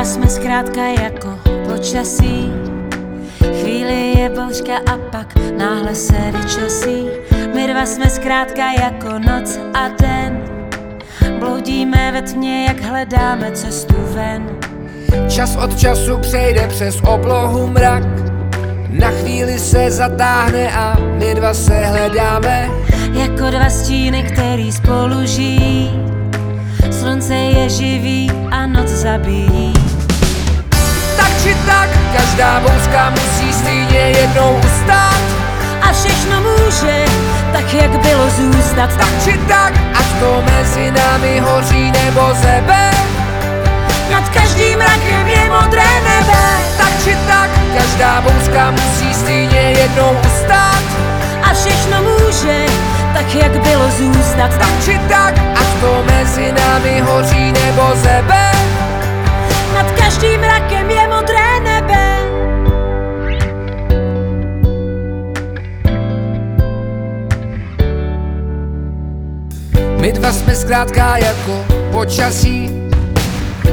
dva jsme zkrátka jako počasí. Chvíli je bouřka a pak náhle se vyčasí. My dva jsme zkrátka jako noc a den. Bloudíme ve tmě, jak hledáme cestu ven. Čas od času přejde přes oblohu mrak Na chvíli se zatáhne a my dva se hledáme Jako dva stíny, který spolu žijí. Slunce je živý a noc zabíjí. Každá bouřka musí stejně jednou ustát A všechno může, tak jak bylo zůstat. Tak či tak, ať to mezi námi hoří nebo zebe Nad každým mrakem je modré nebe. Tak či tak, každá bouřka musí stejně jednou ustát A všechno může, tak jak bylo zůstat. Tak či tak, My dva jsme zkrátka jako počasí.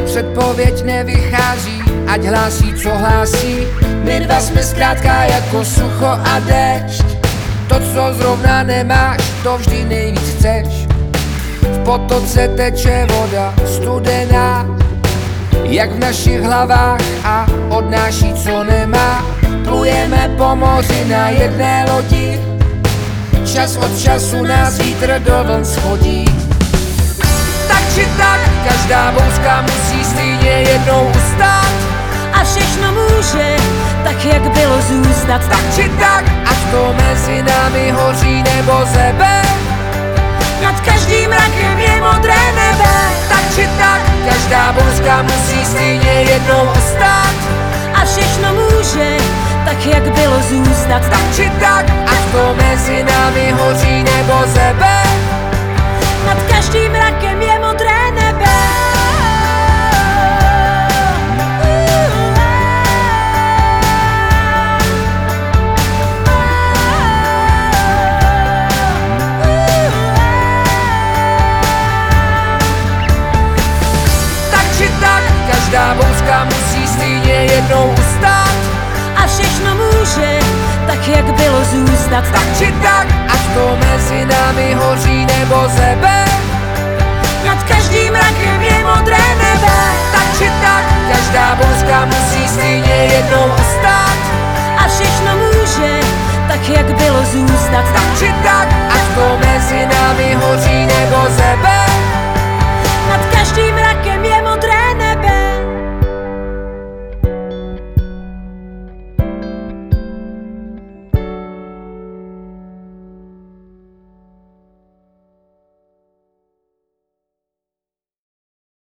Předpověď nevychází, ať hlásí, co hlásí. My dva jsme zkrátka jako sucho a déšť. To, co zrovna nemáš, to vždy nejvíc chceš. V potoce teče voda studená Jak v našich hlavách a odnáší, co nemá. Plujeme po moři na jedné lodi Čas od času nás vítr do vln schodí Tak či tak, každá bouřka musí stejně jednou ustát A všechno může, tak jak bylo zůstat. Tak či tak, ať to mezi námi hoří nebo zebe Nad každým mrakem je modré nebe. Tak či tak, každá bouřka musí stejně jednou ustát A všechno může, tak jak bylo zůstat. Tak či tak, ať to mezi námi hoří nebo zebe Nad každým mrakem je modré nebe. Tak či tak, každá bouřka musí stejně jednou ustát všechno může, tak jak bylo zůstat. Tak či tak, ať to mezi námi hoří nebo zebe